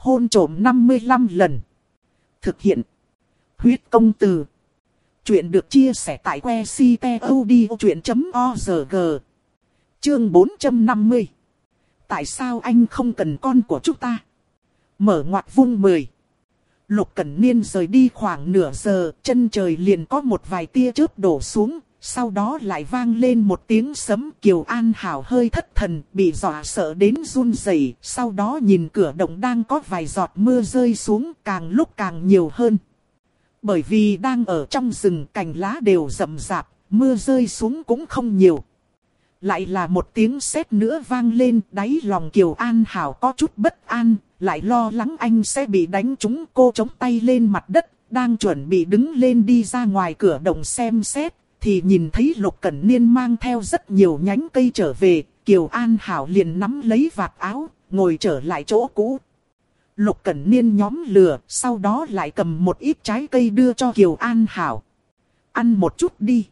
Hôn trộm 55 lần. Thực hiện. Huyết công từ. Chuyện được chia sẻ tại que ctod.org. Chương 450. Tại sao anh không cần con của chúng ta? Mở ngoặt vung 10. Lục Cẩn Niên rời đi khoảng nửa giờ, chân trời liền có một vài tia chớp đổ xuống, sau đó lại vang lên một tiếng sấm Kiều An Hảo hơi thất thần, bị dọa sợ đến run rẩy. sau đó nhìn cửa động đang có vài giọt mưa rơi xuống càng lúc càng nhiều hơn. Bởi vì đang ở trong rừng cành lá đều rậm rạp, mưa rơi xuống cũng không nhiều. Lại là một tiếng sét nữa vang lên, đáy lòng Kiều An Hảo có chút bất an, lại lo lắng anh sẽ bị đánh trúng cô chống tay lên mặt đất, đang chuẩn bị đứng lên đi ra ngoài cửa động xem xét, thì nhìn thấy Lục Cẩn Niên mang theo rất nhiều nhánh cây trở về, Kiều An Hảo liền nắm lấy vạt áo, ngồi trở lại chỗ cũ. Lục Cẩn Niên nhóm lừa, sau đó lại cầm một ít trái cây đưa cho Kiều An Hảo. Ăn một chút đi.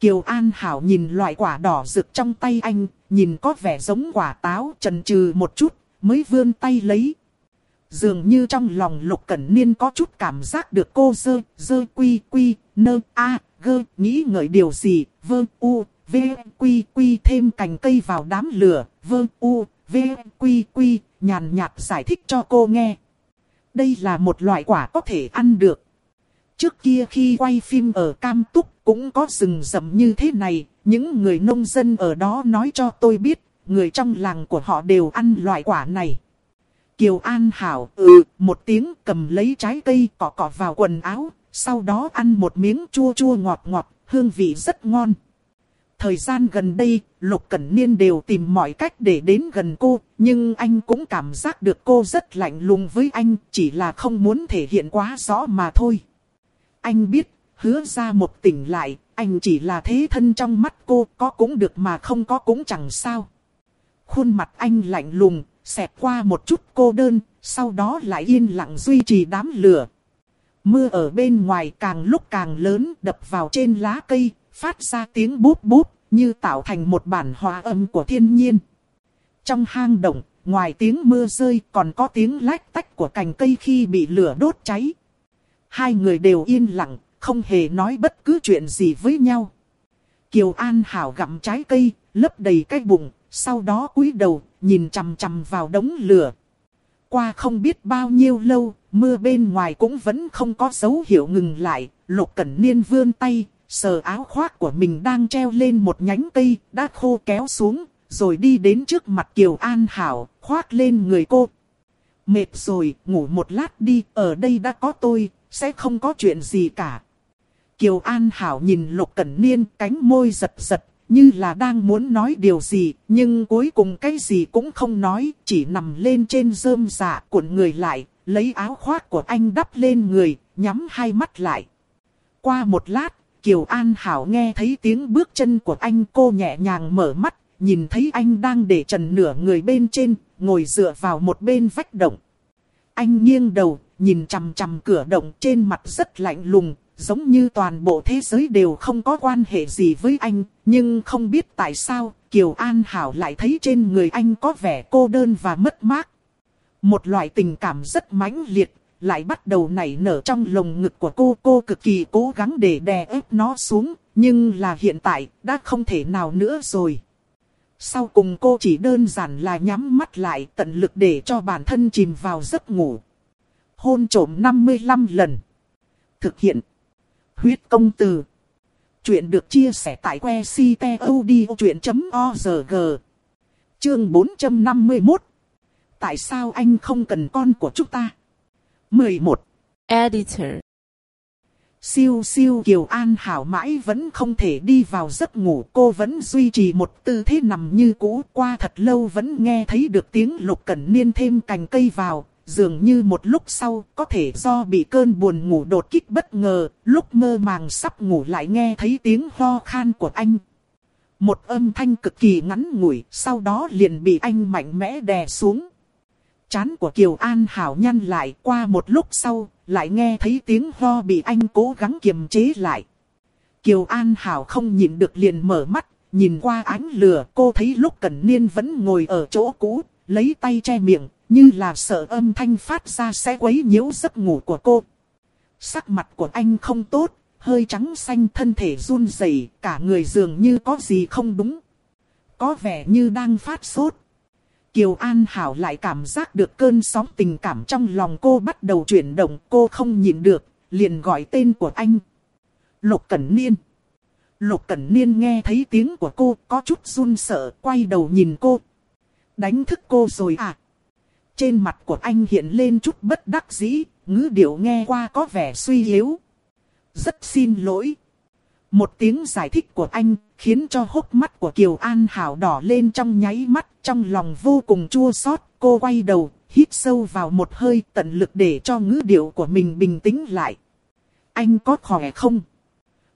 Kiều An Hảo nhìn loại quả đỏ rực trong tay anh, nhìn có vẻ giống quả táo, trần trừ một chút, mới vươn tay lấy. Dường như trong lòng Lục Cẩn Niên có chút cảm giác được cô dơ, dơ quy quy, nơ, a, gơ, nghĩ ngợi điều gì, vơ, u, v, quy quy thêm cành cây vào đám lửa, vơ, u, v, quy quy, nhàn nhạt giải thích cho cô nghe. Đây là một loại quả có thể ăn được. Trước kia khi quay phim ở Cam Túc cũng có rừng rậm như thế này, những người nông dân ở đó nói cho tôi biết, người trong làng của họ đều ăn loại quả này. Kiều An Hảo ừ một tiếng cầm lấy trái cây cọ cọ vào quần áo, sau đó ăn một miếng chua chua ngọt ngọt, hương vị rất ngon. Thời gian gần đây, Lục Cẩn Niên đều tìm mọi cách để đến gần cô, nhưng anh cũng cảm giác được cô rất lạnh lùng với anh, chỉ là không muốn thể hiện quá rõ mà thôi. Anh biết, hứa ra một tỉnh lại, anh chỉ là thế thân trong mắt cô, có cũng được mà không có cũng chẳng sao. Khuôn mặt anh lạnh lùng, xẹt qua một chút cô đơn, sau đó lại yên lặng duy trì đám lửa. Mưa ở bên ngoài càng lúc càng lớn đập vào trên lá cây, phát ra tiếng bút bút, như tạo thành một bản hòa âm của thiên nhiên. Trong hang động, ngoài tiếng mưa rơi còn có tiếng lách tách của cành cây khi bị lửa đốt cháy. Hai người đều yên lặng, không hề nói bất cứ chuyện gì với nhau. Kiều An Hảo gặm trái cây, lấp đầy cái bụng, sau đó cúi đầu, nhìn chằm chằm vào đống lửa. Qua không biết bao nhiêu lâu, mưa bên ngoài cũng vẫn không có dấu hiệu ngừng lại, Lục Cẩn Niên vươn tay, sờ áo khoác của mình đang treo lên một nhánh cây, đã khô kéo xuống, rồi đi đến trước mặt Kiều An Hảo, khoác lên người cô. Mệt rồi, ngủ một lát đi, ở đây đã có tôi, sẽ không có chuyện gì cả. Kiều An Hảo nhìn Lục Cẩn Niên, cánh môi giật giật, như là đang muốn nói điều gì, nhưng cuối cùng cái gì cũng không nói, chỉ nằm lên trên rơm dạ cuộn người lại, lấy áo khoác của anh đắp lên người, nhắm hai mắt lại. Qua một lát, Kiều An Hảo nghe thấy tiếng bước chân của anh cô nhẹ nhàng mở mắt, nhìn thấy anh đang để trần nửa người bên trên, ngồi dựa vào một bên vách động. Anh nghiêng đầu, nhìn chằm chằm cửa động trên mặt rất lạnh lùng, giống như toàn bộ thế giới đều không có quan hệ gì với anh, nhưng không biết tại sao, Kiều An Hảo lại thấy trên người anh có vẻ cô đơn và mất mát. Một loại tình cảm rất mãnh liệt, lại bắt đầu nảy nở trong lồng ngực của cô. Cô cực kỳ cố gắng để đè ép nó xuống, nhưng là hiện tại, đã không thể nào nữa rồi. Sau cùng cô chỉ đơn giản là nhắm mắt lại tận lực để cho bản thân chìm vào giấc ngủ. Hôn trổm 55 lần. Thực hiện. Huyết công từ. Chuyện được chia sẻ tại que ctod.org. Chương 451. Tại sao anh không cần con của chúng ta? 11. Editor. Siêu siêu Kiều An Hảo mãi vẫn không thể đi vào giấc ngủ. Cô vẫn duy trì một tư thế nằm như cũ. Qua thật lâu vẫn nghe thấy được tiếng lục cẩn niên thêm cành cây vào. Dường như một lúc sau có thể do bị cơn buồn ngủ đột kích bất ngờ. Lúc mơ màng sắp ngủ lại nghe thấy tiếng ho khan của anh. Một âm thanh cực kỳ ngắn ngủi. Sau đó liền bị anh mạnh mẽ đè xuống. Chán của Kiều An Hảo nhăn lại qua một lúc sau, lại nghe thấy tiếng ho bị anh cố gắng kiềm chế lại. Kiều An Hảo không nhìn được liền mở mắt, nhìn qua ánh lửa cô thấy lúc Cẩn Niên vẫn ngồi ở chỗ cũ, lấy tay che miệng, như là sợ âm thanh phát ra sẽ quấy nhiễu giấc ngủ của cô. Sắc mặt của anh không tốt, hơi trắng xanh thân thể run rẩy, cả người dường như có gì không đúng. Có vẻ như đang phát sốt. Kiều An Hảo lại cảm giác được cơn sóng tình cảm trong lòng cô bắt đầu chuyển động, cô không nhìn được, liền gọi tên của anh. Lục Cẩn Niên. Lục Cẩn Niên nghe thấy tiếng của cô có chút run sợ, quay đầu nhìn cô. Đánh thức cô rồi à? Trên mặt của anh hiện lên chút bất đắc dĩ, ngữ điệu nghe qua có vẻ suy yếu. Rất xin lỗi. Một tiếng giải thích của anh khiến cho hốc mắt của Kiều An Hảo đỏ lên trong nháy mắt, trong lòng vô cùng chua xót. Cô quay đầu, hít sâu vào một hơi tận lực để cho ngữ điệu của mình bình tĩnh lại. Anh có khỏe không?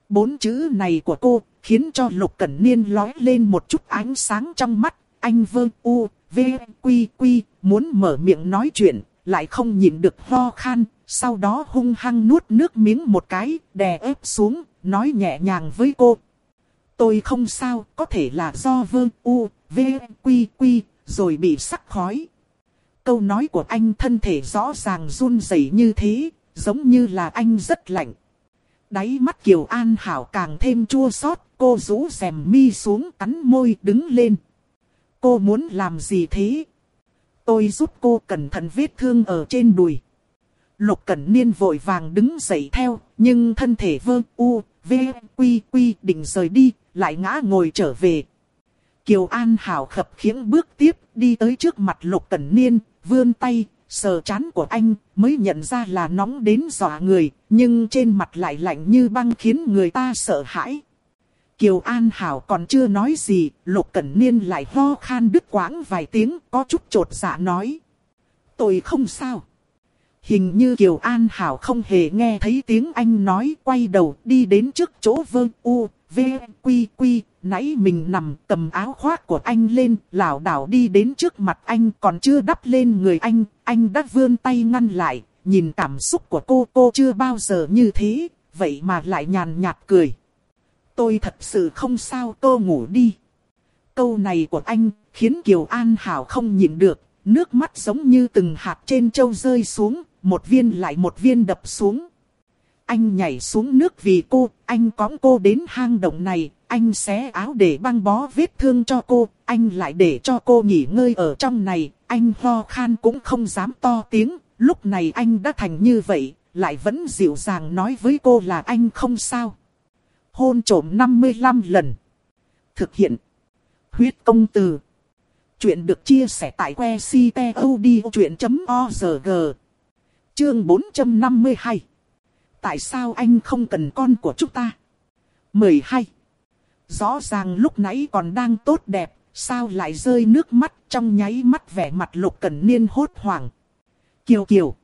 Bốn chữ này của cô khiến cho Lục Cẩn Niên lói lên một chút ánh sáng trong mắt. Anh vương u, v, quy quy, muốn mở miệng nói chuyện, lại không nhịn được ho khan, sau đó hung hăng nuốt nước miếng một cái, đè ép xuống, nói nhẹ nhàng với cô. Tôi không sao, có thể là do vương u, v, quy quy, rồi bị sắc khói. Câu nói của anh thân thể rõ ràng run rẩy như thế, giống như là anh rất lạnh. Đáy mắt Kiều An Hảo càng thêm chua xót, cô rũ rèm mi xuống cắn môi đứng lên. Cô muốn làm gì thế? Tôi giúp cô cẩn thận vết thương ở trên đùi. Lục Cẩn Niên vội vàng đứng dậy theo, nhưng thân thể vơ u, v, quy quy định rời đi, lại ngã ngồi trở về. Kiều An Hảo khập khiễng bước tiếp, đi tới trước mặt Lục Cẩn Niên, vươn tay, sờ chán của anh, mới nhận ra là nóng đến dọa người, nhưng trên mặt lại lạnh như băng khiến người ta sợ hãi. Kiều An Hảo còn chưa nói gì, Lục Cẩn Niên lại ho khan đứt quãng vài tiếng, có chút trột dạ nói. Tôi không sao. Hình như Kiều An Hảo không hề nghe thấy tiếng anh nói, quay đầu đi đến trước chỗ vơ u, v, quy quy, nãy mình nằm cầm áo khoác của anh lên, lảo đảo đi đến trước mặt anh còn chưa đắp lên người anh, anh đã vươn tay ngăn lại, nhìn cảm xúc của cô, cô chưa bao giờ như thế, vậy mà lại nhàn nhạt cười. Tôi thật sự không sao, cô ngủ đi. Câu này của anh khiến Kiều An Hảo không nhịn được, nước mắt giống như từng hạt trên châu rơi xuống, một viên lại một viên đập xuống. Anh nhảy xuống nước vì cô, anh cõng cô đến hang động này, anh xé áo để băng bó vết thương cho cô, anh lại để cho cô nghỉ ngơi ở trong này, anh ho khan cũng không dám to tiếng, lúc này anh đã thành như vậy, lại vẫn dịu dàng nói với cô là anh không sao. Hôn trổm 55 lần. Thực hiện. Huyết công từ. Chuyện được chia sẻ tại que ctod.org. Chương 452. Tại sao anh không cần con của chúng ta? 12. Rõ ràng lúc nãy còn đang tốt đẹp, sao lại rơi nước mắt trong nháy mắt vẻ mặt lục cần niên hốt hoảng. Kiều Kiều.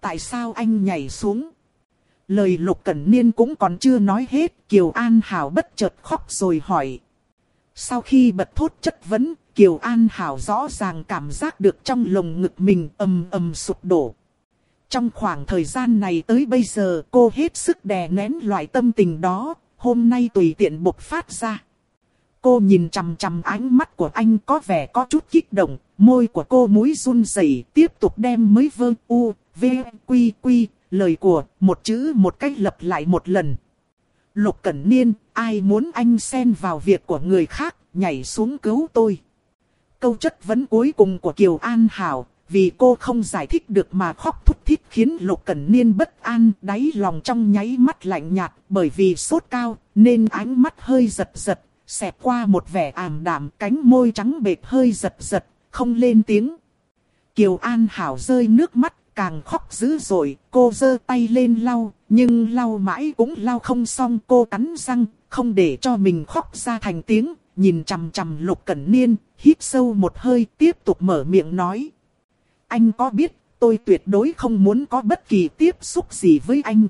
Tại sao anh nhảy xuống? Lời lục cẩn niên cũng còn chưa nói hết, Kiều An Hảo bất chợt khóc rồi hỏi. Sau khi bật thốt chất vấn, Kiều An Hảo rõ ràng cảm giác được trong lồng ngực mình ầm ầm sụp đổ. Trong khoảng thời gian này tới bây giờ cô hết sức đè nén loại tâm tình đó, hôm nay tùy tiện bộc phát ra. Cô nhìn chằm chằm ánh mắt của anh có vẻ có chút kích động, môi của cô mũi run rẩy tiếp tục đem mới vơ u, v, quy quy, lời của một chữ một cách lặp lại một lần. Lục Cẩn Niên, ai muốn anh xen vào việc của người khác, nhảy xuống cứu tôi. Câu chất vấn cuối cùng của Kiều An Hảo, vì cô không giải thích được mà khóc thút thít khiến Lục Cẩn Niên bất an, đáy lòng trong nháy mắt lạnh nhạt, bởi vì sốt cao, nên ánh mắt hơi giật giật, xẹp qua một vẻ ảm đạm, cánh môi trắng bệt hơi giật giật, không lên tiếng. Kiều An Hảo rơi nước mắt, càng khóc dữ dội, cô giơ tay lên lau, nhưng lau mãi cũng lau không xong, cô cắn răng, không để cho mình khóc ra thành tiếng, nhìn chằm chằm Lục Cẩn Niên, hít sâu một hơi, tiếp tục mở miệng nói. Anh có biết, tôi tuyệt đối không muốn có bất kỳ tiếp xúc gì với anh.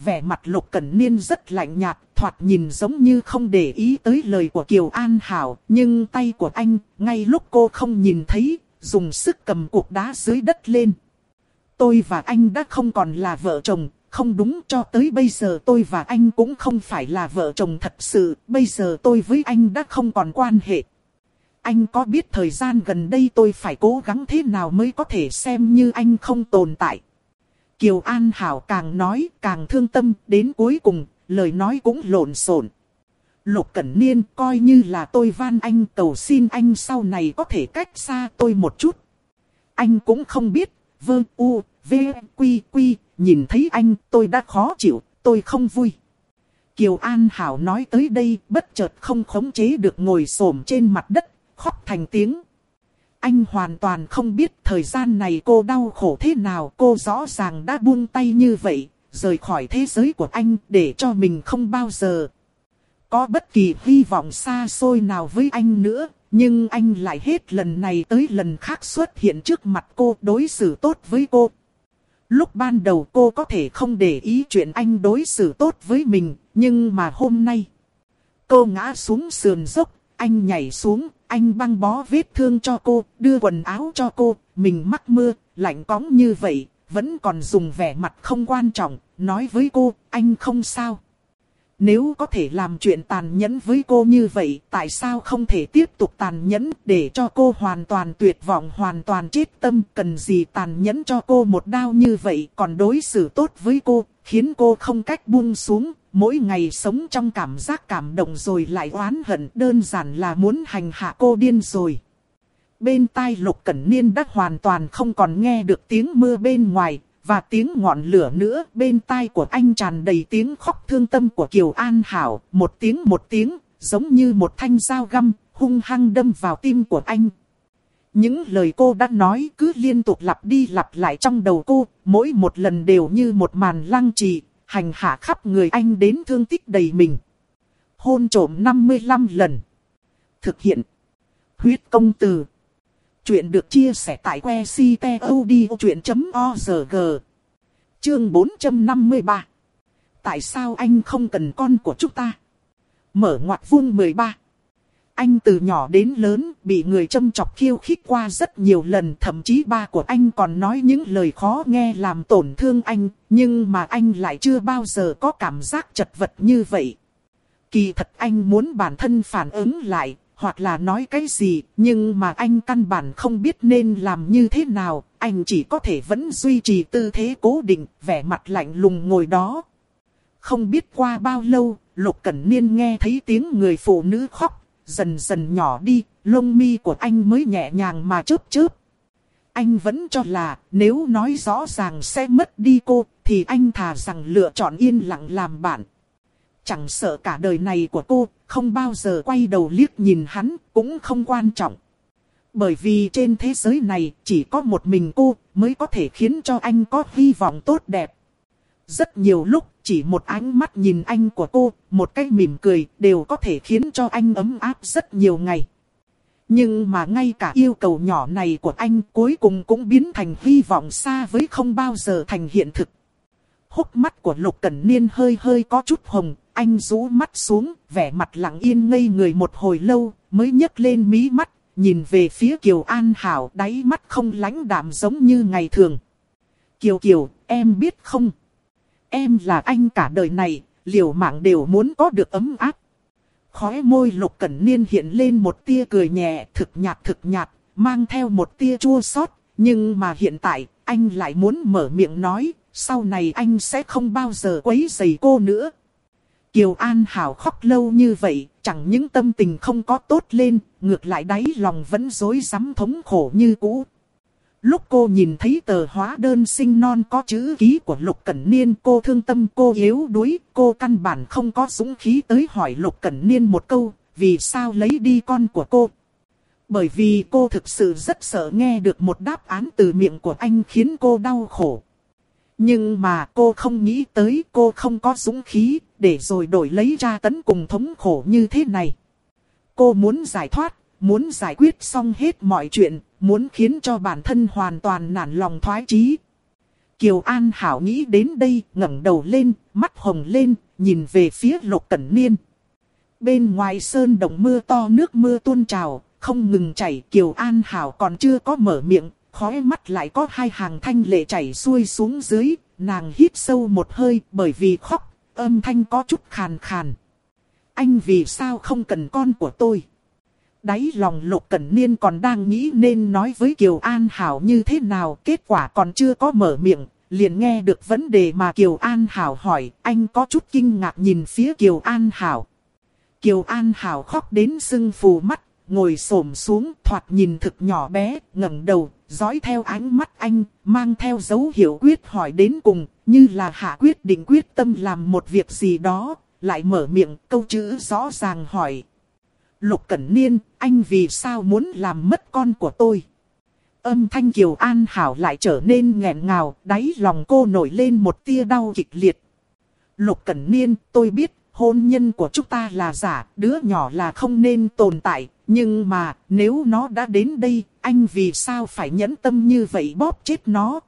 Vẻ mặt Lục Cẩn Niên rất lạnh nhạt, thoạt nhìn giống như không để ý tới lời của Kiều An Hảo, nhưng tay của anh, ngay lúc cô không nhìn thấy, dùng sức cầm cục đá dưới đất lên. Tôi và anh đã không còn là vợ chồng, không đúng cho tới bây giờ tôi và anh cũng không phải là vợ chồng thật sự, bây giờ tôi với anh đã không còn quan hệ. Anh có biết thời gian gần đây tôi phải cố gắng thế nào mới có thể xem như anh không tồn tại. Kiều An Hảo càng nói càng thương tâm đến cuối cùng, lời nói cũng lộn xộn. Lục Cẩn Niên coi như là tôi van anh cầu xin anh sau này có thể cách xa tôi một chút. Anh cũng không biết, vơ u, v, quy quy, nhìn thấy anh tôi đã khó chịu, tôi không vui. Kiều An Hảo nói tới đây bất chợt không khống chế được ngồi xổm trên mặt đất, khóc thành tiếng. Anh hoàn toàn không biết thời gian này cô đau khổ thế nào cô rõ ràng đã buông tay như vậy, rời khỏi thế giới của anh để cho mình không bao giờ có bất kỳ hy vọng xa xôi nào với anh nữa. Nhưng anh lại hết lần này tới lần khác xuất hiện trước mặt cô đối xử tốt với cô. Lúc ban đầu cô có thể không để ý chuyện anh đối xử tốt với mình, nhưng mà hôm nay, cô ngã xuống sườn dốc, anh nhảy xuống, anh băng bó vết thương cho cô, đưa quần áo cho cô, mình mắc mưa, lạnh cóng như vậy, vẫn còn dùng vẻ mặt không quan trọng, nói với cô, anh không sao. Nếu có thể làm chuyện tàn nhẫn với cô như vậy, tại sao không thể tiếp tục tàn nhẫn để cho cô hoàn toàn tuyệt vọng, hoàn toàn chết tâm, cần gì tàn nhẫn cho cô một đau như vậy, còn đối xử tốt với cô, khiến cô không cách buông xuống, mỗi ngày sống trong cảm giác cảm động rồi lại oán hận, đơn giản là muốn hành hạ cô điên rồi. Bên tai Lục Cẩn Niên đã hoàn toàn không còn nghe được tiếng mưa bên ngoài, và tiếng ngọn lửa nữa bên tai của anh tràn đầy tiếng khóc thương tâm của Kiều An Hảo, một tiếng một tiếng, giống như một thanh dao găm, hung hăng đâm vào tim của anh. Những lời cô đã nói cứ liên tục lặp đi lặp lại trong đầu cô, mỗi một lần đều như một màn lăng trì, hành hạ khắp người anh đến thương tích đầy mình. Hôn trộm 55 lần. Thực hiện. Huyết công từ. Chuyện được chia sẻ tại que ctod.org. Chương 453. Tại sao anh không cần con của chúng ta? Mở ngoặt vuông 13. Anh từ nhỏ đến lớn bị người châm chọc khiêu khích qua rất nhiều lần. Thậm chí ba của anh còn nói những lời khó nghe làm tổn thương anh. Nhưng mà anh lại chưa bao giờ có cảm giác chật vật như vậy. Kỳ thật anh muốn bản thân phản ứng lại, hoặc là nói cái gì, nhưng mà anh căn bản không biết nên làm như thế nào, anh chỉ có thể vẫn duy trì tư thế cố định, vẻ mặt lạnh lùng ngồi đó. Không biết qua bao lâu, Lục Cẩn Niên nghe thấy tiếng người phụ nữ khóc, dần dần nhỏ đi, lông mi của anh mới nhẹ nhàng mà chớp chớp. Anh vẫn cho là nếu nói rõ ràng sẽ mất đi cô, thì anh thà rằng lựa chọn yên lặng làm bạn chẳng sợ cả đời này của cô, không bao giờ quay đầu liếc nhìn hắn, cũng không quan trọng. Bởi vì trên thế giới này chỉ có một mình cô mới có thể khiến cho anh có hy vọng tốt đẹp. Rất nhiều lúc chỉ một ánh mắt nhìn anh của cô, một cái mỉm cười đều có thể khiến cho anh ấm áp rất nhiều ngày. Nhưng mà ngay cả yêu cầu nhỏ này của anh cuối cùng cũng biến thành hy vọng xa với không bao giờ thành hiện thực. Hốc mắt của Lục Cẩn Niên hơi hơi có chút hồng, anh rũ mắt xuống, vẻ mặt lặng yên ngây người một hồi lâu, mới nhấc lên mí mắt, nhìn về phía Kiều An Hảo đáy mắt không lãnh đạm giống như ngày thường. Kiều Kiều, em biết không? Em là anh cả đời này, liều mạng đều muốn có được ấm áp. Khóe môi lục cẩn niên hiện lên một tia cười nhẹ, thực nhạt thực nhạt, mang theo một tia chua xót Nhưng mà hiện tại, anh lại muốn mở miệng nói, sau này anh sẽ không bao giờ quấy rầy cô nữa. Kiều An Hảo khóc lâu như vậy, chẳng những tâm tình không có tốt lên, ngược lại đáy lòng vẫn dối rắm thống khổ như cũ. Lúc cô nhìn thấy tờ hóa đơn sinh non có chữ ký của Lục Cẩn Niên cô thương tâm cô yếu đuối, cô căn bản không có dũng khí tới hỏi Lục Cẩn Niên một câu, vì sao lấy đi con của cô. Bởi vì cô thực sự rất sợ nghe được một đáp án từ miệng của anh khiến cô đau khổ. Nhưng mà cô không nghĩ tới cô không có dũng khí, để rồi đổi lấy ra tấn cùng thống khổ như thế này. Cô muốn giải thoát, muốn giải quyết xong hết mọi chuyện, muốn khiến cho bản thân hoàn toàn nản lòng thoái chí. Kiều An Hảo nghĩ đến đây, ngẩng đầu lên, mắt hồng lên, nhìn về phía Lục Cẩn Niên. Bên ngoài sơn đồng mưa to nước mưa tuôn trào, không ngừng chảy. Kiều An Hảo còn chưa có mở miệng, khóe mắt lại có hai hàng thanh lệ chảy xuôi xuống dưới, nàng hít sâu một hơi bởi vì khóc, âm thanh có chút khàn khàn. Anh vì sao không cần con của tôi? đáy lòng Lục Cẩn Niên còn đang nghĩ nên nói với Kiều An Hảo như thế nào, kết quả còn chưa có mở miệng, liền nghe được vấn đề mà Kiều An Hảo hỏi, anh có chút kinh ngạc nhìn phía Kiều An Hảo. Kiều An Hảo khóc đến sưng phù mắt, ngồi xổm xuống, thoạt nhìn thực nhỏ bé, ngẩng đầu, dõi theo ánh mắt anh, mang theo dấu hiệu quyết hỏi đến cùng, như là hạ quyết định quyết tâm làm một việc gì đó, lại mở miệng câu chữ rõ ràng hỏi. Lục Cẩn Niên, anh vì sao muốn làm mất con của tôi? Âm thanh Kiều An Hảo lại trở nên nghẹn ngào, đáy lòng cô nổi lên một tia đau kịch liệt. Lục Cẩn Niên, tôi biết, hôn nhân của chúng ta là giả, đứa nhỏ là không nên tồn tại, nhưng mà, nếu nó đã đến đây, anh vì sao phải nhẫn tâm như vậy bóp chết nó?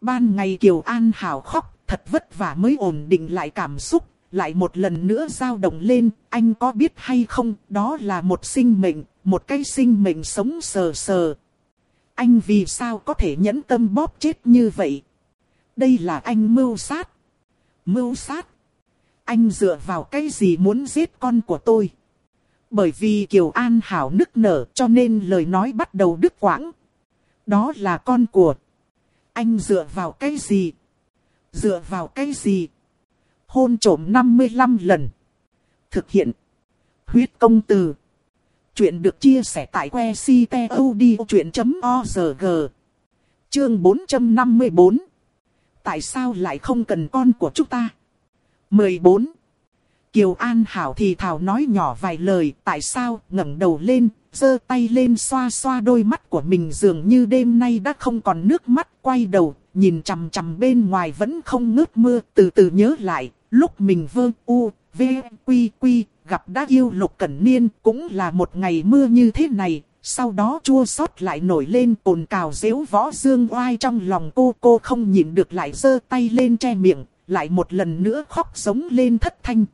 Ban ngày Kiều An Hảo khóc, thật vất vả mới ổn định lại cảm xúc, lại một lần nữa dao động lên, anh có biết hay không, đó là một sinh mệnh, một cái sinh mệnh sống sờ sờ. Anh vì sao có thể nhẫn tâm bóp chết như vậy? Đây là anh mưu sát. Mưu sát. Anh dựa vào cái gì muốn giết con của tôi? Bởi vì Kiều An Hảo nức nở, cho nên lời nói bắt đầu đứt quãng. Đó là con của. Anh dựa vào cái gì? Dựa vào cái gì? Hôn trổm 55 lần. Thực hiện. Huyết công từ. Chuyện được chia sẻ tại que ctod.org. Chương 454. Tại sao lại không cần con của chúng ta? 14. Kiều An Hảo thì thảo nói nhỏ vài lời, tại sao ngẩng đầu lên, giơ tay lên xoa xoa đôi mắt của mình dường như đêm nay đã không còn nước mắt, quay đầu, nhìn chằm chằm bên ngoài vẫn không ngớt mưa, từ từ nhớ lại, lúc mình vơ u, v, quy quy, gặp đã yêu lục cẩn niên, cũng là một ngày mưa như thế này, sau đó chua xót lại nổi lên cồn cào dễu võ dương oai trong lòng cô, cô không nhịn được lại giơ tay lên che miệng, lại một lần nữa khóc giống lên thất thanh.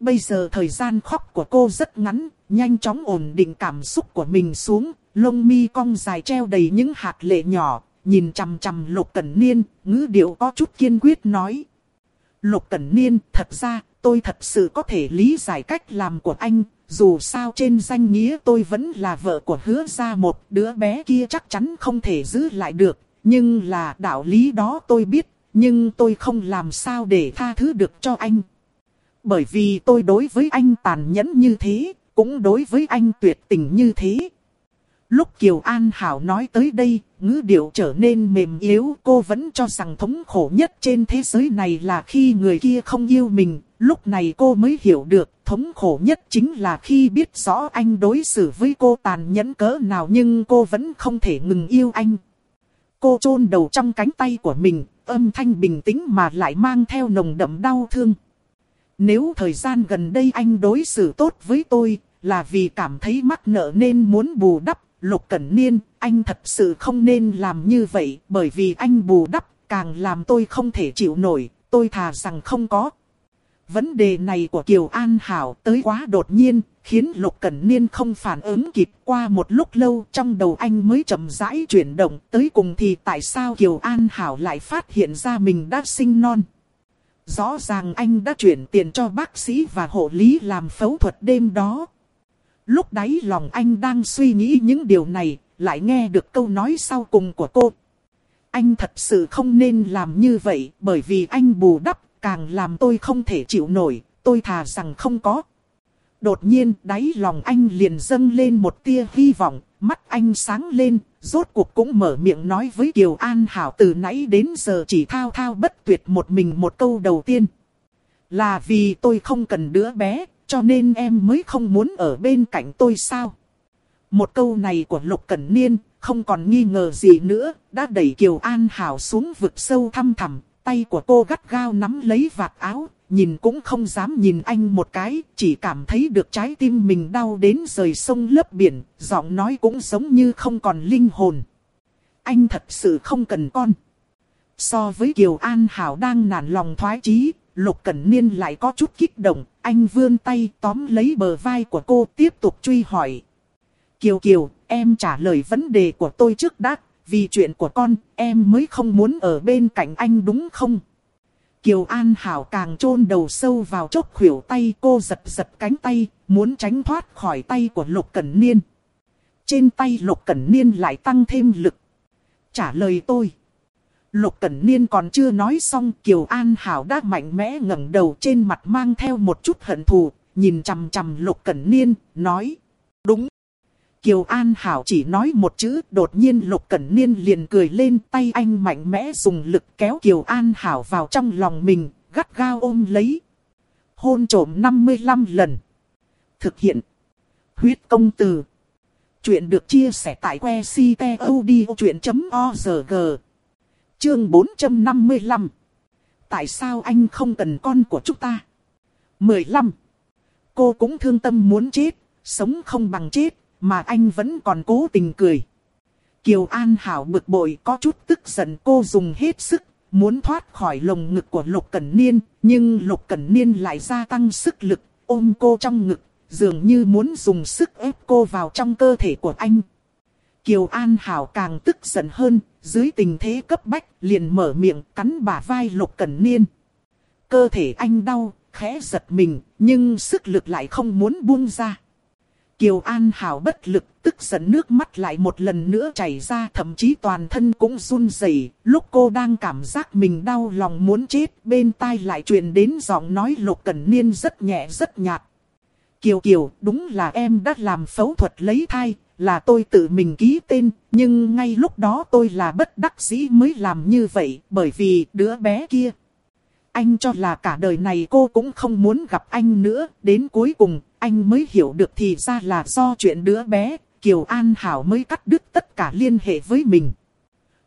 Bây giờ thời gian khóc của cô rất ngắn, nhanh chóng ổn định cảm xúc của mình xuống, lông mi cong dài treo đầy những hạt lệ nhỏ, nhìn chằm chằm Lục Cẩn Niên, ngữ điệu có chút kiên quyết nói. Lục Cẩn Niên, thật ra, tôi thật sự có thể lý giải cách làm của anh, dù sao trên danh nghĩa tôi vẫn là vợ của hứa gia một đứa bé kia chắc chắn không thể giữ lại được, nhưng là đạo lý đó tôi biết, nhưng tôi không làm sao để tha thứ được cho anh. Bởi vì tôi đối với anh tàn nhẫn như thế, cũng đối với anh tuyệt tình như thế. Lúc Kiều An Hảo nói tới đây, ngữ điệu trở nên mềm yếu, cô vẫn cho rằng thống khổ nhất trên thế giới này là khi người kia không yêu mình. Lúc này cô mới hiểu được, thống khổ nhất chính là khi biết rõ anh đối xử với cô tàn nhẫn cỡ nào nhưng cô vẫn không thể ngừng yêu anh. Cô chôn đầu trong cánh tay của mình, âm thanh bình tĩnh mà lại mang theo nồng đậm đau thương. Nếu thời gian gần đây anh đối xử tốt với tôi, là vì cảm thấy mắc nợ nên muốn bù đắp, Lục Cẩn Niên, anh thật sự không nên làm như vậy, bởi vì anh bù đắp, càng làm tôi không thể chịu nổi, tôi thà rằng không có. Vấn đề này của Kiều An Hảo tới quá đột nhiên, khiến Lục Cẩn Niên không phản ứng kịp qua một lúc lâu trong đầu anh mới chậm rãi chuyển động. Tới cùng thì tại sao Kiều An Hảo lại phát hiện ra mình đã sinh non? Rõ ràng anh đã chuyển tiền cho bác sĩ và hộ lý làm phẫu thuật đêm đó. Lúc đấy lòng anh đang suy nghĩ những điều này, lại nghe được câu nói sau cùng của cô. Anh thật sự không nên làm như vậy, bởi vì anh bù đắp, càng làm tôi không thể chịu nổi, tôi thà rằng không có. Đột nhiên, đáy lòng anh liền dâng lên một tia hy vọng, mắt anh sáng lên, rốt cuộc cũng mở miệng nói với Kiều An Hảo từ nãy đến giờ chỉ thao thao bất tuyệt một mình một câu đầu tiên. Là vì tôi không cần đứa bé, cho nên em mới không muốn ở bên cạnh tôi sao? Một câu này của Lục Cẩn Niên, không còn nghi ngờ gì nữa, đã đẩy Kiều An Hảo xuống vực sâu thăm thẳm, tay của cô gắt gao nắm lấy vạt áo, nhìn cũng không dám nhìn anh một cái, chỉ cảm thấy được trái tim mình đau đến rời sông lớp biển, giọng nói cũng giống như không còn linh hồn. Anh thật sự không cần con. So với Kiều An Hảo đang nản lòng thoái chí, Lục Cẩn Niên lại có chút kích động, anh vươn tay tóm lấy bờ vai của cô tiếp tục truy hỏi. Kiều Kiều, em trả lời vấn đề của tôi trước đã, vì chuyện của con, em mới không muốn ở bên cạnh anh đúng không? Kiều An Hảo càng chôn đầu sâu vào chốc khuỷu tay cô giật giật cánh tay, muốn tránh thoát khỏi tay của Lục Cẩn Niên. Trên tay Lục Cẩn Niên lại tăng thêm lực. Trả lời tôi. Lục Cẩn Niên còn chưa nói xong Kiều An Hảo đã mạnh mẽ ngẩng đầu trên mặt mang theo một chút hận thù, nhìn chằm chằm Lục Cẩn Niên, nói. Đúng. Kiều An Hảo chỉ nói một chữ, đột nhiên Lục Cẩn Niên liền cười lên tay anh mạnh mẽ dùng lực kéo Kiều An Hảo vào trong lòng mình, gắt gao ôm lấy. Hôn trổm 55 lần. Thực hiện. Huyết công từ. Chuyện được chia sẻ tại que ctod.org. Chương 455. Tại sao anh không cần con của chúng ta? 15. Cô cũng thương tâm muốn chết, sống không bằng chết, mà anh vẫn còn cố tình cười. Kiều An Hảo bực bội có chút tức giận cô dùng hết sức, muốn thoát khỏi lồng ngực của Lục Cẩn Niên, nhưng Lục Cẩn Niên lại gia tăng sức lực, ôm cô trong ngực, dường như muốn dùng sức ép cô vào trong cơ thể của anh. Kiều An Hảo càng tức giận hơn, dưới tình thế cấp bách, liền mở miệng cắn bả vai Lục Cẩn Niên. Cơ thể anh đau, khẽ giật mình, nhưng sức lực lại không muốn buông ra. Kiều An Hảo bất lực, tức giận nước mắt lại một lần nữa chảy ra thậm chí toàn thân cũng run rẩy. Lúc cô đang cảm giác mình đau lòng muốn chết, bên tai lại truyền đến giọng nói Lục Cẩn Niên rất nhẹ rất nhạt. Kiều Kiều, đúng là em đã làm phẫu thuật lấy thai, là tôi tự mình ký tên, nhưng ngay lúc đó tôi là bất đắc dĩ mới làm như vậy, bởi vì đứa bé kia. Anh cho là cả đời này cô cũng không muốn gặp anh nữa, đến cuối cùng, anh mới hiểu được thì ra là do chuyện đứa bé, Kiều An Hảo mới cắt đứt tất cả liên hệ với mình.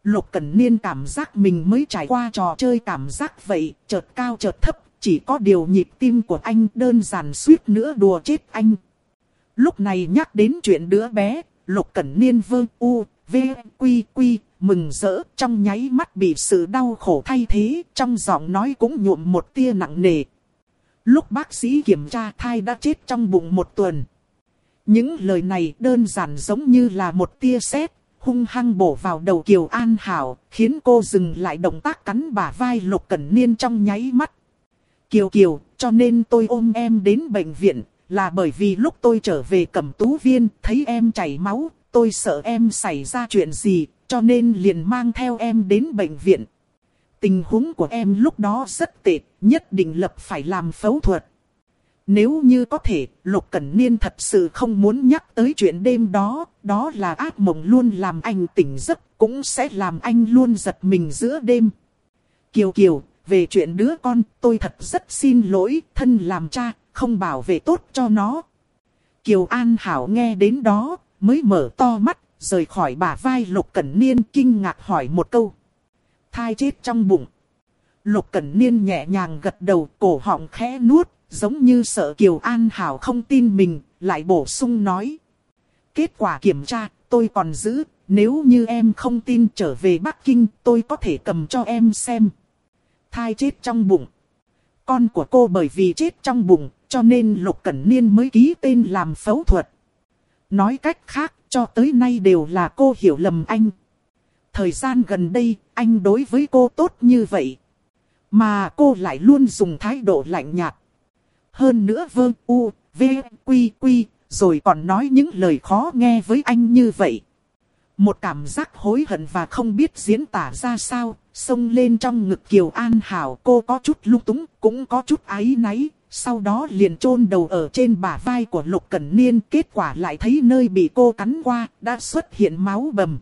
Lục Cẩn Niên cảm giác mình mới trải qua trò chơi cảm giác vậy, chợt cao chợt thấp, chỉ có điều nhịp tim của anh đơn giản suýt nữa đùa chết anh. Lúc này nhắc đến chuyện đứa bé, Lục Cẩn Niên vương u, v, quy quy, mừng rỡ trong nháy mắt bị sự đau khổ thay thế, trong giọng nói cũng nhuộm một tia nặng nề. Lúc bác sĩ kiểm tra thai đã chết trong bụng một tuần. Những lời này đơn giản giống như là một tia sét, hung hăng bổ vào đầu Kiều An Hảo, khiến cô dừng lại động tác cắn bả vai Lục Cẩn Niên trong nháy mắt. Kiều Kiều, cho nên tôi ôm em đến bệnh viện, là bởi vì lúc tôi trở về cẩm tú viên, thấy em chảy máu, tôi sợ em xảy ra chuyện gì, cho nên liền mang theo em đến bệnh viện. Tình huống của em lúc đó rất tệ, nhất định lập phải làm phẫu thuật. Nếu như có thể, Lục Cẩn Niên thật sự không muốn nhắc tới chuyện đêm đó, đó là ác mộng luôn làm anh tỉnh giấc, cũng sẽ làm anh luôn giật mình giữa đêm. Kiều Kiều, về chuyện đứa con, tôi thật rất xin lỗi, thân làm cha, không bảo vệ tốt cho nó. Kiều An Hảo nghe đến đó, mới mở to mắt, rời khỏi bả vai Lục Cẩn Niên kinh ngạc hỏi một câu. Thai chết trong bụng. Lục Cẩn Niên nhẹ nhàng gật đầu, cổ họng khẽ nuốt, giống như sợ Kiều An Hảo không tin mình, lại bổ sung nói. Kết quả kiểm tra, tôi còn giữ, nếu như em không tin trở về Bắc Kinh, tôi có thể cầm cho em xem. Thai chết trong bụng. Con của cô bởi vì chết trong bụng, cho nên Lục Cẩn Niên mới ký tên làm phẫu thuật. Nói cách khác, cho tới nay đều là cô hiểu lầm anh. Thời gian gần đây, anh đối với cô tốt như vậy. Mà cô lại luôn dùng thái độ lạnh nhạt. Hơn nữa vơ u, v, quy quy, rồi còn nói những lời khó nghe với anh như vậy. Một cảm giác hối hận và không biết diễn tả ra sao, xông lên trong ngực Kiều An Hảo cô có chút lung túng, cũng có chút áy náy, sau đó liền chôn đầu ở trên bả vai của Lục Cẩn Niên, kết quả lại thấy nơi bị cô cắn qua, đã xuất hiện máu bầm.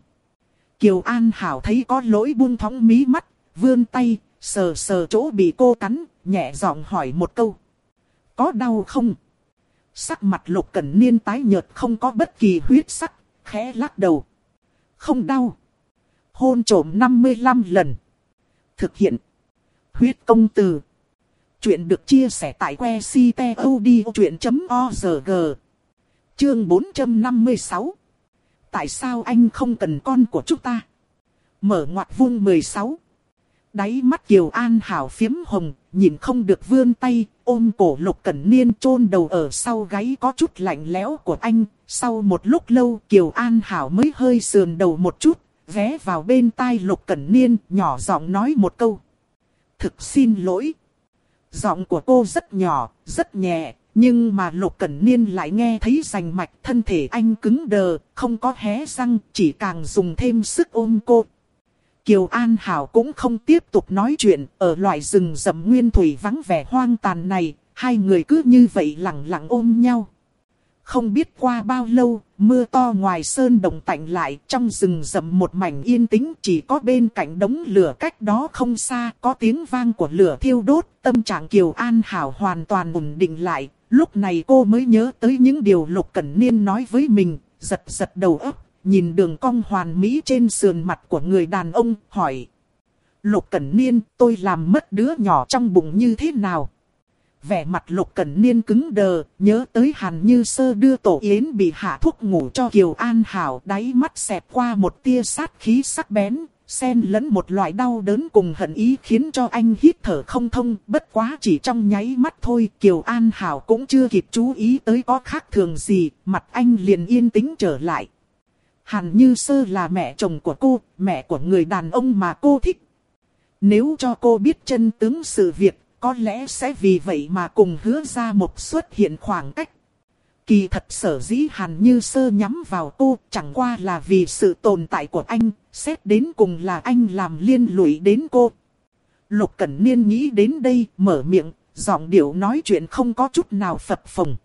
Kiều An Hảo thấy có lỗi buông thóng mí mắt, vươn tay, sờ sờ chỗ bị cô cắn, nhẹ giọng hỏi một câu. Có đau không? Sắc mặt Lục Cẩn Niên tái nhợt không có bất kỳ huyết sắc, khẽ lắc đầu. Không đau. Hôn trổm 55 lần. Thực hiện. Huyết công từ. Chuyện được chia sẻ tại que ctod.org. Chương 456. Tại sao anh không cần con của chúng ta? Mở ngoặt vuông 16. Đáy mắt Kiều An Hảo phiếm hồng, nhìn không được vươn tay, ôm cổ Lục Cẩn Niên chôn đầu ở sau gáy có chút lạnh lẽo của anh. Sau một lúc lâu Kiều An Hảo mới hơi sườn đầu một chút, ghé vào bên tai Lục Cẩn Niên, nhỏ giọng nói một câu. Thực xin lỗi. Giọng của cô rất nhỏ, rất nhẹ, Nhưng mà Lục Cẩn Niên lại nghe thấy rành mạch thân thể anh cứng đờ, không có hé răng, chỉ càng dùng thêm sức ôm cô. Kiều An Hảo cũng không tiếp tục nói chuyện, ở loại rừng rậm nguyên thủy vắng vẻ hoang tàn này, hai người cứ như vậy lặng lặng ôm nhau. Không biết qua bao lâu, mưa to ngoài sơn đồng tạnh lại, trong rừng rậm một mảnh yên tĩnh chỉ có bên cạnh đống lửa cách đó không xa, có tiếng vang của lửa thiêu đốt, tâm trạng Kiều An Hảo hoàn toàn ổn định lại, lúc này cô mới nhớ tới những điều Lục Cẩn Niên nói với mình, giật giật đầu óc, nhìn đường cong hoàn mỹ trên sườn mặt của người đàn ông, hỏi. Lục Cẩn Niên, tôi làm mất đứa nhỏ trong bụng như thế nào? Vẻ mặt Lục Cẩn Niên cứng đờ, nhớ tới Hàn Như Sơ đưa Tổ Yến bị hạ thuốc ngủ cho Kiều An Hảo, đáy mắt xẹt qua một tia sát khí sắc bén, xen lẫn một loại đau đớn cùng hận ý khiến cho anh hít thở không thông, bất quá chỉ trong nháy mắt thôi, Kiều An Hảo cũng chưa kịp chú ý tới có khác thường gì, mặt anh liền yên tĩnh trở lại. Hàn Như Sơ là mẹ chồng của cô, mẹ của người đàn ông mà cô thích. Nếu cho cô biết chân tướng sự việc, có lẽ sẽ vì vậy mà cùng hứa ra một xuất hiện khoảng cách. Kỳ thật sở dĩ Hàn Như Sơ nhắm vào cô chẳng qua là vì sự tồn tại của anh, xét đến cùng là anh làm liên lụy đến cô. Lục Cẩn Niên nghĩ đến đây, mở miệng, giọng điệu nói chuyện không có chút nào phập phồng.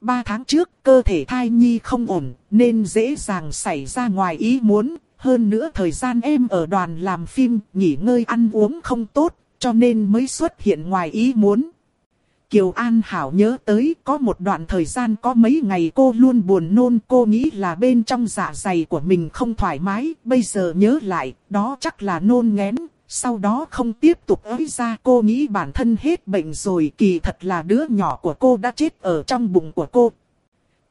Ba tháng trước, cơ thể thai nhi không ổn, nên dễ dàng xảy ra ngoài ý muốn. Hơn nữa thời gian em ở đoàn làm phim, nghỉ ngơi ăn uống không tốt, cho nên mới xuất hiện ngoài ý muốn. Kiều An Hảo nhớ tới có một đoạn thời gian có mấy ngày cô luôn buồn nôn cô nghĩ là bên trong dạ dày của mình không thoải mái. Bây giờ nhớ lại, đó chắc là nôn ngén. Sau đó không tiếp tục ới ra cô nghĩ bản thân hết bệnh rồi kỳ thật là đứa nhỏ của cô đã chết ở trong bụng của cô.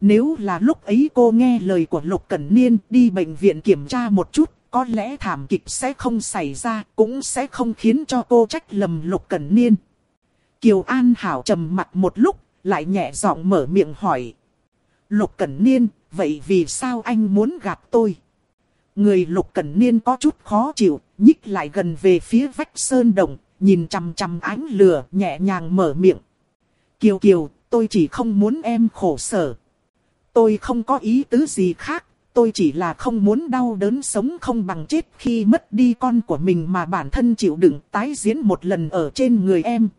Nếu là lúc ấy cô nghe lời của Lục Cẩn Niên đi bệnh viện kiểm tra một chút, có lẽ thảm kịch sẽ không xảy ra, cũng sẽ không khiến cho cô trách lầm Lục Cẩn Niên. Kiều An Hảo trầm mặt một lúc, lại nhẹ giọng mở miệng hỏi. Lục Cẩn Niên, vậy vì sao anh muốn gặp tôi? Người Lục Cẩn Niên có chút khó chịu, nhích lại gần về phía vách sơn động, nhìn chằm chằm ánh lửa, nhẹ nhàng mở miệng. Kiều Kiều, tôi chỉ không muốn em khổ sở. Tôi không có ý tứ gì khác, tôi chỉ là không muốn đau đớn sống không bằng chết khi mất đi con của mình mà bản thân chịu đựng tái diễn một lần ở trên người em.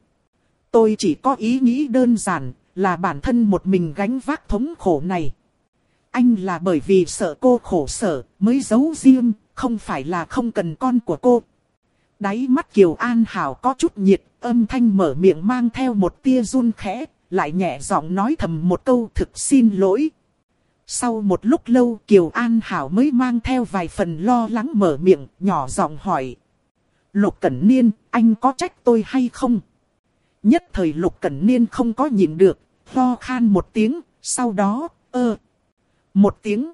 Tôi chỉ có ý nghĩ đơn giản, là bản thân một mình gánh vác thống khổ này. Anh là bởi vì sợ cô khổ sở, mới giấu riêng, không phải là không cần con của cô. Đáy mắt Kiều An Hảo có chút nhiệt, âm thanh mở miệng mang theo một tia run khẽ, lại nhẹ giọng nói thầm một câu thực xin lỗi. Sau một lúc lâu Kiều An Hảo mới mang theo vài phần lo lắng mở miệng, nhỏ giọng hỏi. Lục Cẩn Niên, anh có trách tôi hay không? Nhất thời Lục Cẩn Niên không có nhìn được, lo khan một tiếng, sau đó, ơ, một tiếng.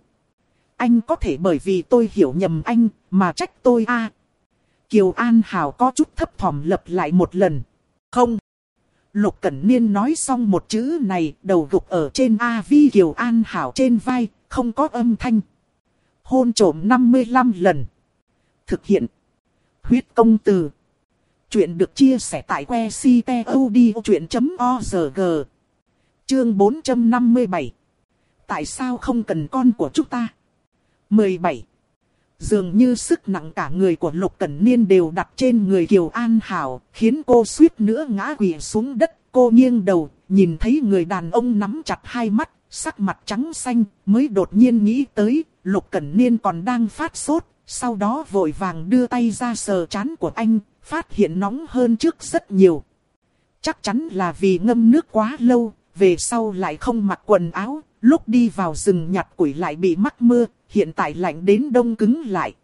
Anh có thể bởi vì tôi hiểu nhầm anh, mà trách tôi a Kiều An Hảo có chút thấp thỏm lập lại một lần. Không. Lục Cẩn Niên nói xong một chữ này, đầu gục ở trên A Vi Kiều An Hảo trên vai, không có âm thanh. Hôn trổm 55 lần. Thực hiện. Huyết công từ. Chuyện được chia sẻ tại que ctod.org. Chương 457. Tại sao không cần con của chúng ta? 17. Dường như sức nặng cả người của Lục Cẩn Niên đều đặt trên người Kiều An Hảo, khiến cô suýt nữa ngã quỵ xuống đất. Cô nghiêng đầu, nhìn thấy người đàn ông nắm chặt hai mắt, sắc mặt trắng xanh, mới đột nhiên nghĩ tới, Lục Cẩn Niên còn đang phát sốt, sau đó vội vàng đưa tay ra sờ chán của anh, phát hiện nóng hơn trước rất nhiều. Chắc chắn là vì ngâm nước quá lâu, về sau lại không mặc quần áo, lúc đi vào rừng nhặt củi lại bị mắc mưa, hiện tại lạnh đến đông cứng lại.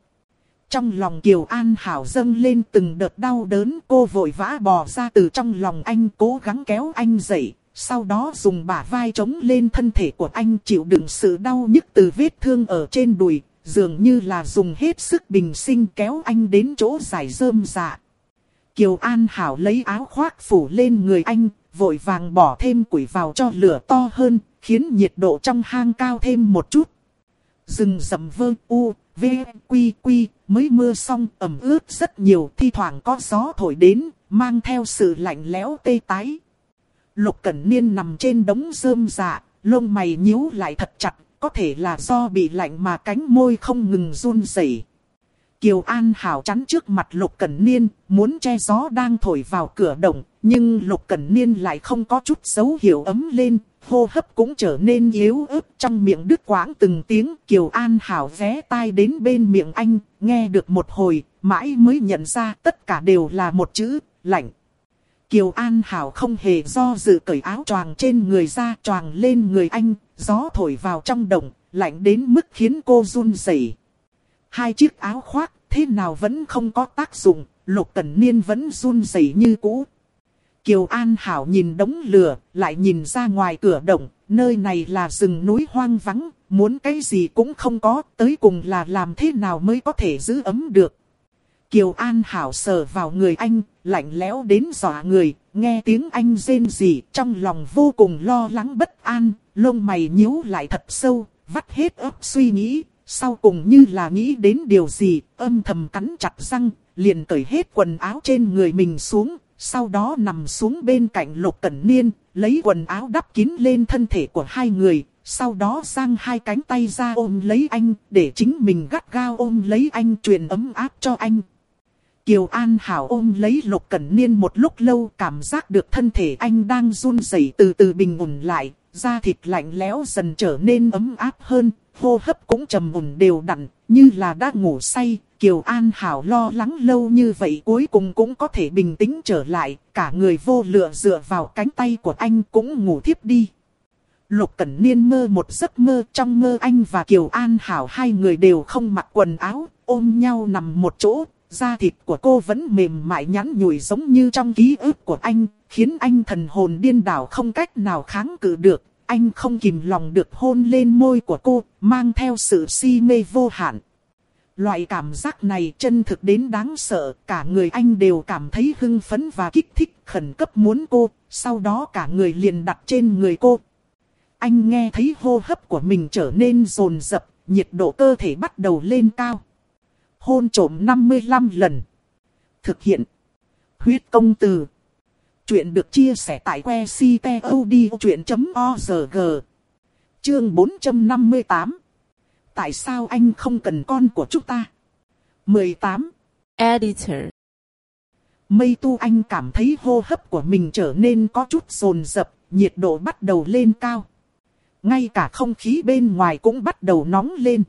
Trong lòng Kiều An Hảo dâng lên từng đợt đau đớn cô vội vã bò ra từ trong lòng anh cố gắng kéo anh dậy. Sau đó dùng bả vai chống lên thân thể của anh chịu đựng sự đau nhức từ vết thương ở trên đùi. Dường như là dùng hết sức bình sinh kéo anh đến chỗ giải rơm dạ. Kiều An Hảo lấy áo khoác phủ lên người anh, vội vàng bỏ thêm củi vào cho lửa to hơn, khiến nhiệt độ trong hang cao thêm một chút. Rừng rậm vơ u, v, quy quy, mới mưa xong ẩm ướt rất nhiều, thi thoảng có gió thổi đến, mang theo sự lạnh lẽo tê tái. Lục Cẩn Niên nằm trên đống rơm dạ, lông mày nhíu lại thật chặt, có thể là do bị lạnh mà cánh môi không ngừng run rẩy. Kiều An Hảo chắn trước mặt Lục Cẩn Niên, muốn che gió đang thổi vào cửa động, nhưng Lục Cẩn Niên lại không có chút dấu hiệu ấm lên, hô hấp cũng trở nên yếu ớt trong miệng đứt quãng từng tiếng. Kiều An Hảo vé tai đến bên miệng anh, nghe được một hồi, mãi mới nhận ra tất cả đều là một chữ, lạnh. Kiều An Hảo không hề do dự cởi áo choàng trên người ra choàng lên người anh, gió thổi vào trong động, lạnh đến mức khiến cô run rẩy. Hai chiếc áo khoác thế nào vẫn không có tác dụng, Lục Cẩn Niên vẫn run rẩy như cũ. Kiều An Hảo nhìn đống lửa, lại nhìn ra ngoài cửa động, nơi này là rừng núi hoang vắng, muốn cái gì cũng không có, tới cùng là làm thế nào mới có thể giữ ấm được. Kiều An Hảo sờ vào người anh, lạnh lẽo đến dọa người, nghe tiếng anh rên rỉ, trong lòng vô cùng lo lắng bất an, lông mày nhíu lại thật sâu, vắt hết ấp suy nghĩ, sau cùng như là nghĩ đến điều gì, âm thầm cắn chặt răng, liền cởi hết quần áo trên người mình xuống, sau đó nằm xuống bên cạnh Lục Cẩn Niên, lấy quần áo đắp kín lên thân thể của hai người, sau đó giang hai cánh tay ra ôm lấy anh, để chính mình gắt gao ôm lấy anh truyền ấm áp cho anh. Kiều An Hảo ôm lấy Lục Cẩn Niên một lúc lâu cảm giác được thân thể anh đang run rẩy từ từ bình ổn lại, da thịt lạnh lẽo dần trở nên ấm áp hơn, hô hấp cũng trầm ổn đều đặn, như là đã ngủ say. Kiều An Hảo lo lắng lâu như vậy cuối cùng cũng có thể bình tĩnh trở lại, cả người vô lựa dựa vào cánh tay của anh cũng ngủ thiếp đi. Lục Cẩn Niên mơ một giấc mơ trong mơ anh và Kiều An Hảo hai người đều không mặc quần áo, ôm nhau nằm một chỗ, da thịt của cô vẫn mềm mại nhắn nhủi giống như trong ký ức của anh, khiến anh thần hồn điên đảo không cách nào kháng cự được. Anh không kìm lòng được hôn lên môi của cô, mang theo sự si mê vô hạn. Loại cảm giác này chân thực đến đáng sợ, cả người anh đều cảm thấy hưng phấn và kích thích khẩn cấp muốn cô, sau đó cả người liền đặt trên người cô. Anh nghe thấy hô hấp của mình trở nên rồn rập, nhiệt độ cơ thể bắt đầu lên cao hôn trổm 55 lần. Thực hiện. Huyết công từ. Chuyện được chia sẻ tại que ctod.org. Chương 458. Tại sao anh không cần con của chúng ta? 18. Editor. Mây tu anh cảm thấy hô hấp của mình trở nên có chút rồn rập, nhiệt độ bắt đầu lên cao. Ngay cả không khí bên ngoài cũng bắt đầu nóng lên.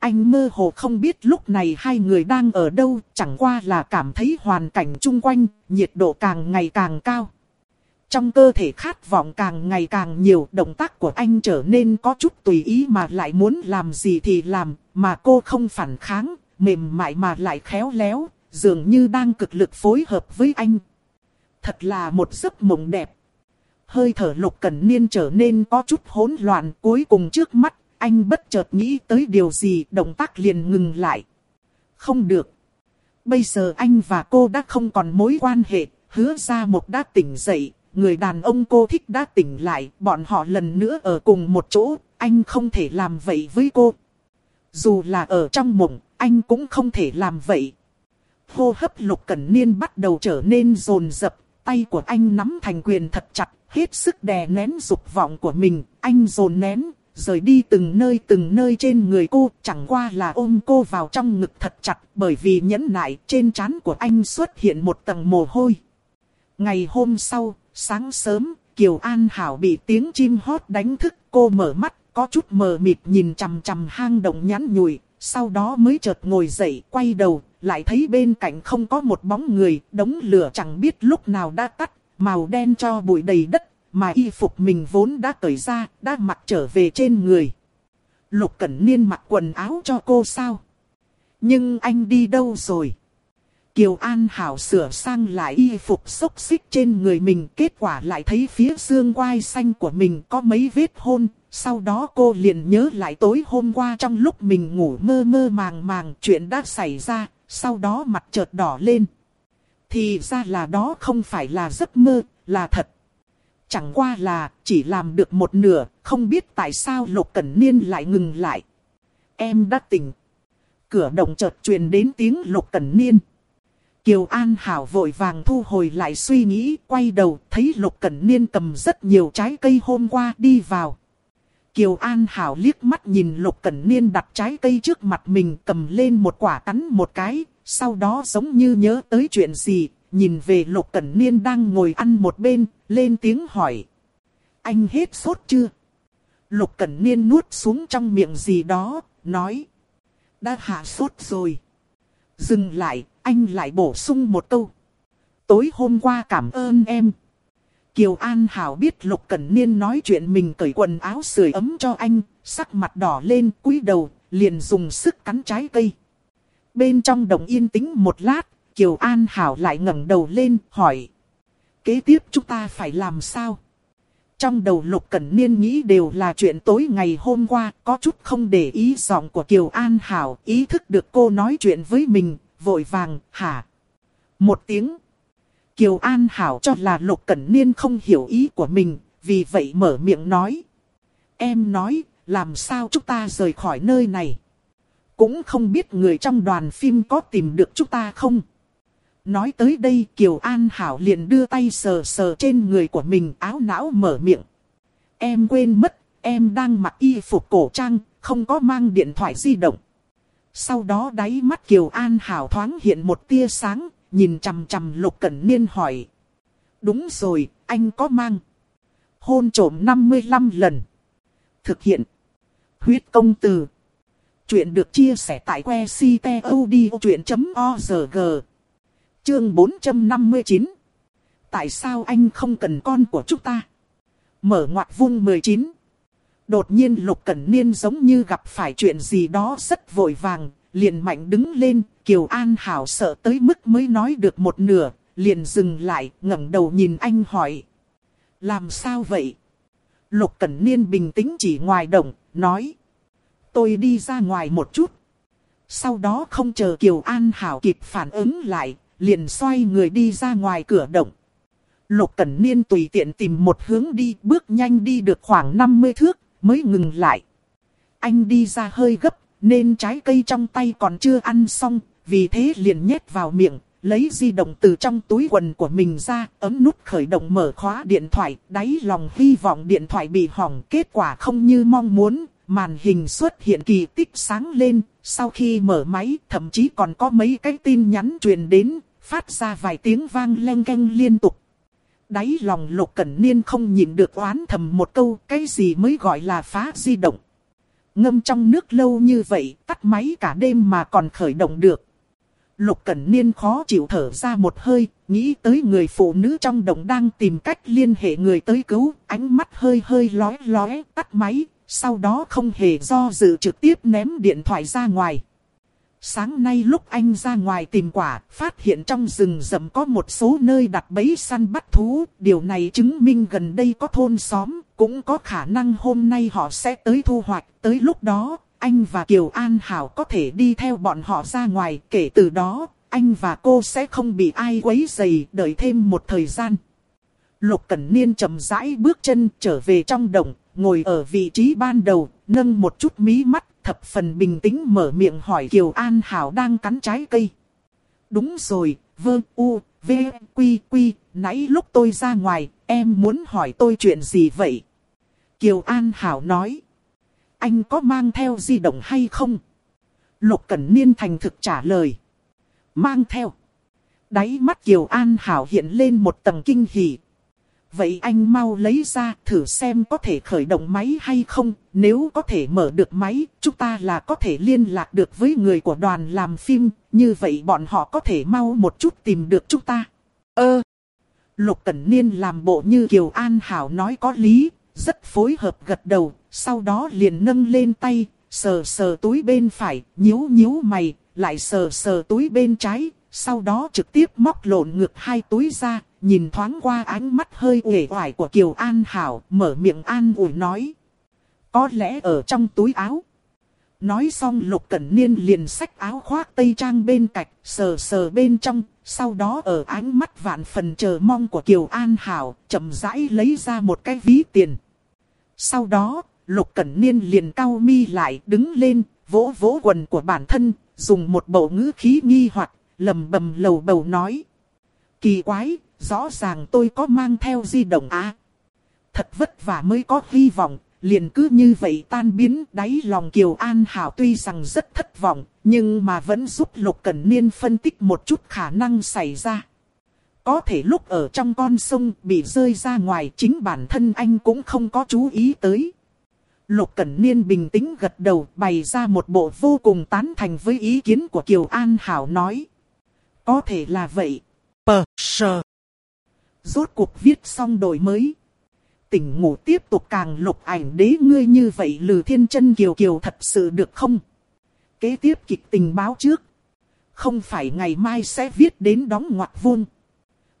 Anh mơ hồ không biết lúc này hai người đang ở đâu, chẳng qua là cảm thấy hoàn cảnh chung quanh, nhiệt độ càng ngày càng cao. Trong cơ thể khát vọng càng ngày càng nhiều, động tác của anh trở nên có chút tùy ý mà lại muốn làm gì thì làm, mà cô không phản kháng, mềm mại mà lại khéo léo, dường như đang cực lực phối hợp với anh. Thật là một giấc mộng đẹp. Hơi thở lục cẩn niên trở nên có chút hỗn loạn cuối cùng trước mắt anh bất chợt nghĩ tới điều gì, động tác liền ngừng lại. Không được. Bây giờ anh và cô đã không còn mối quan hệ, hứa ra một đã tỉnh dậy, người đàn ông cô thích đã tỉnh lại, bọn họ lần nữa ở cùng một chỗ, anh không thể làm vậy với cô. Dù là ở trong mộng, anh cũng không thể làm vậy. Hô hấp lục cẩn niên bắt đầu trở nên rồn rập, tay của anh nắm thành quyền thật chặt, hết sức đè nén dục vọng của mình, anh dồn nén, rời đi từng nơi từng nơi trên người cô, chẳng qua là ôm cô vào trong ngực thật chặt, bởi vì nhẫn nại trên trán của anh xuất hiện một tầng mồ hôi. Ngày hôm sau, sáng sớm, Kiều An Hảo bị tiếng chim hót đánh thức, cô mở mắt, có chút mờ mịt nhìn chằm chằm hang động nhắn nhủi, sau đó mới chợt ngồi dậy, quay đầu, lại thấy bên cạnh không có một bóng người, đống lửa chẳng biết lúc nào đã tắt, màu đen cho bụi đầy đất mà y phục mình vốn đã cởi ra, đã mặc trở về trên người. Lục Cẩn Niên mặc quần áo cho cô sao? Nhưng anh đi đâu rồi? Kiều An Hảo sửa sang lại y phục xốc xích trên người mình, kết quả lại thấy phía xương quai xanh của mình có mấy vết hôn. Sau đó cô liền nhớ lại tối hôm qua trong lúc mình ngủ mơ mơ màng màng chuyện đã xảy ra, sau đó mặt chợt đỏ lên. Thì ra là đó không phải là giấc mơ, là thật. Chẳng qua là chỉ làm được một nửa, không biết tại sao Lục Cẩn Niên lại ngừng lại. Em đã tỉnh. Cửa động chợt truyền đến tiếng Lục Cẩn Niên. Kiều An Hảo vội vàng thu hồi lại suy nghĩ, quay đầu, thấy Lục Cẩn Niên cầm rất nhiều trái cây hôm qua đi vào. Kiều An Hảo liếc mắt nhìn Lục Cẩn Niên đặt trái cây trước mặt mình cầm lên một quả cắn một cái, sau đó giống như nhớ tới chuyện gì, nhìn về Lục Cẩn Niên đang ngồi ăn một bên, lên tiếng hỏi. Anh hết sốt chưa? Lục Cẩn Niên nuốt xuống trong miệng gì đó, nói. Đã hạ sốt rồi. Dừng lại, anh lại bổ sung một câu. Tối hôm qua cảm ơn em. Kiều An Hảo biết Lục Cẩn Niên nói chuyện mình cởi quần áo sưởi ấm cho anh, sắc mặt đỏ lên cúi đầu, liền dùng sức cắn trái cây. Bên trong đồng yên tĩnh một lát, Kiều An Hảo lại ngẩng đầu lên, hỏi. Kế tiếp chúng ta phải làm sao? Trong đầu Lục Cẩn Niên nghĩ đều là chuyện tối ngày hôm qua, có chút không để ý giọng của Kiều An Hảo, ý thức được cô nói chuyện với mình, vội vàng, hả? Một tiếng. Kiều An Hảo cho là Lục Cẩn Niên không hiểu ý của mình, vì vậy mở miệng nói. Em nói, làm sao chúng ta rời khỏi nơi này? Cũng không biết người trong đoàn phim có tìm được chúng ta không? Nói tới đây Kiều An Hảo liền đưa tay sờ sờ trên người của mình áo não mở miệng. Em quên mất, em đang mặc y phục cổ trang, không có mang điện thoại di động. Sau đó đáy mắt Kiều An Hảo thoáng hiện một tia sáng, nhìn chằm chằm Lục Cẩn Niên hỏi. Đúng rồi, anh có mang. Hôn trổm 55 lần. Thực hiện. Huyết công từ. Chuyện được chia sẻ tại que ctod.org. Chương 459. Tại sao anh không cần con của chúng ta? Mở ngoặt vung 19. Đột nhiên Lục Cẩn Niên giống như gặp phải chuyện gì đó rất vội vàng, liền mạnh đứng lên, Kiều An Hảo sợ tới mức mới nói được một nửa, liền dừng lại, ngẩng đầu nhìn anh hỏi. Làm sao vậy? Lục Cẩn Niên bình tĩnh chỉ ngoài đồng nói. Tôi đi ra ngoài một chút. Sau đó không chờ Kiều An Hảo kịp phản ứng lại, liền xoay người đi ra ngoài cửa động. Lục Cẩn Niên tùy tiện tìm một hướng đi, bước nhanh đi được khoảng 50 thước, mới ngừng lại. Anh đi ra hơi gấp, nên trái cây trong tay còn chưa ăn xong, vì thế liền nhét vào miệng, lấy di động từ trong túi quần của mình ra, ấm nút khởi động mở khóa điện thoại, đáy lòng hy vọng điện thoại bị hỏng, kết quả không như mong muốn, màn hình xuất hiện kỳ tích sáng lên, sau khi mở máy, thậm chí còn có mấy cái tin nhắn truyền đến, phát ra vài tiếng vang len canh liên tục. Đáy lòng lục cẩn niên không nhịn được oán thầm một câu, cái gì mới gọi là phá di động. Ngâm trong nước lâu như vậy, tắt máy cả đêm mà còn khởi động được. Lục Cẩn Niên khó chịu thở ra một hơi, nghĩ tới người phụ nữ trong động đang tìm cách liên hệ người tới cứu, ánh mắt hơi hơi lóe lóe, tắt máy, sau đó không hề do dự trực tiếp ném điện thoại ra ngoài. Sáng nay lúc anh ra ngoài tìm quả, phát hiện trong rừng rậm có một số nơi đặt bẫy săn bắt thú. Điều này chứng minh gần đây có thôn xóm, cũng có khả năng hôm nay họ sẽ tới thu hoạch. Tới lúc đó, anh và Kiều An Hảo có thể đi theo bọn họ ra ngoài. Kể từ đó, anh và cô sẽ không bị ai quấy rầy, đợi thêm một thời gian. Lục Cẩn Niên chậm rãi bước chân trở về trong đồng, ngồi ở vị trí ban đầu, nâng một chút mí mắt, thập phần bình tĩnh mở miệng hỏi Kiều An Hảo đang cắn trái cây. Đúng rồi, vơ u, v, quy, quy, nãy lúc tôi ra ngoài, em muốn hỏi tôi chuyện gì vậy? Kiều An Hảo nói. Anh có mang theo di động hay không? Lục Cẩn Niên thành thực trả lời. Mang theo. Đáy mắt Kiều An Hảo hiện lên một tầng kinh hỉ, Vậy anh mau lấy ra thử xem có thể khởi động máy hay không. Nếu có thể mở được máy, chúng ta là có thể liên lạc được với người của đoàn làm phim. Như vậy bọn họ có thể mau một chút tìm được chúng ta. Ơ! Lục Cẩn Niên làm bộ như Kiều An Hảo nói có lý, rất phối hợp gật đầu. Sau đó liền nâng lên tay, sờ sờ túi bên phải, nhíu nhíu mày, lại sờ sờ túi bên trái. Sau đó trực tiếp móc lộn ngược hai túi ra, nhìn thoáng qua ánh mắt hơi uể oải của Kiều An Hảo, mở miệng an ủi nói. Có lẽ ở trong túi áo. Nói xong Lục Cẩn Niên liền xách áo khoác tây trang bên cạnh, sờ sờ bên trong, sau đó ở ánh mắt vạn phần chờ mong của Kiều An Hảo, chậm rãi lấy ra một cái ví tiền. Sau đó, Lục Cẩn Niên liền cau mi lại đứng lên, vỗ vỗ quần của bản thân, dùng một bộ ngữ khí nghi hoặc lầm bầm lầu bầu nói. Kỳ quái, rõ ràng tôi có mang theo di động á. thật vất vả mới có hy vọng, liền cứ như vậy tan biến đáy lòng Kiều An Hảo tuy rằng rất thất vọng, nhưng mà vẫn giúp Lục Cẩn Niên phân tích một chút khả năng xảy ra. Có thể lúc ở trong con sông bị rơi ra ngoài chính bản thân anh cũng không có chú ý tới. Lục Cẩn Niên bình tĩnh gật đầu bày ra một bộ vô cùng tán thành với ý kiến của Kiều An Hảo nói. Có thể là vậy. Pờ, sờ. Rốt cuộc viết xong đổi mới. Tỉnh ngủ tiếp tục càng lục ảnh đế ngươi như vậy lừ thiên chân kiều kiều thật sự được không? Kế tiếp kịch tình báo trước. Không phải ngày mai sẽ viết đến đóng ngoặc vuông.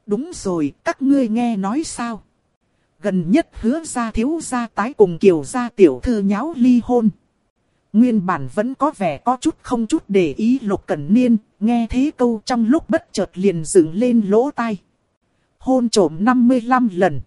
Đúng rồi, các ngươi nghe nói sao? Gần nhất hứa ra thiếu gia tái cùng kiều gia tiểu thư nháo ly hôn. Nguyên bản vẫn có vẻ có chút không chút để ý lục cẩn niên, nghe thế câu trong lúc bất chợt liền dựng lên lỗ tai. Hôn trộm 55 lần.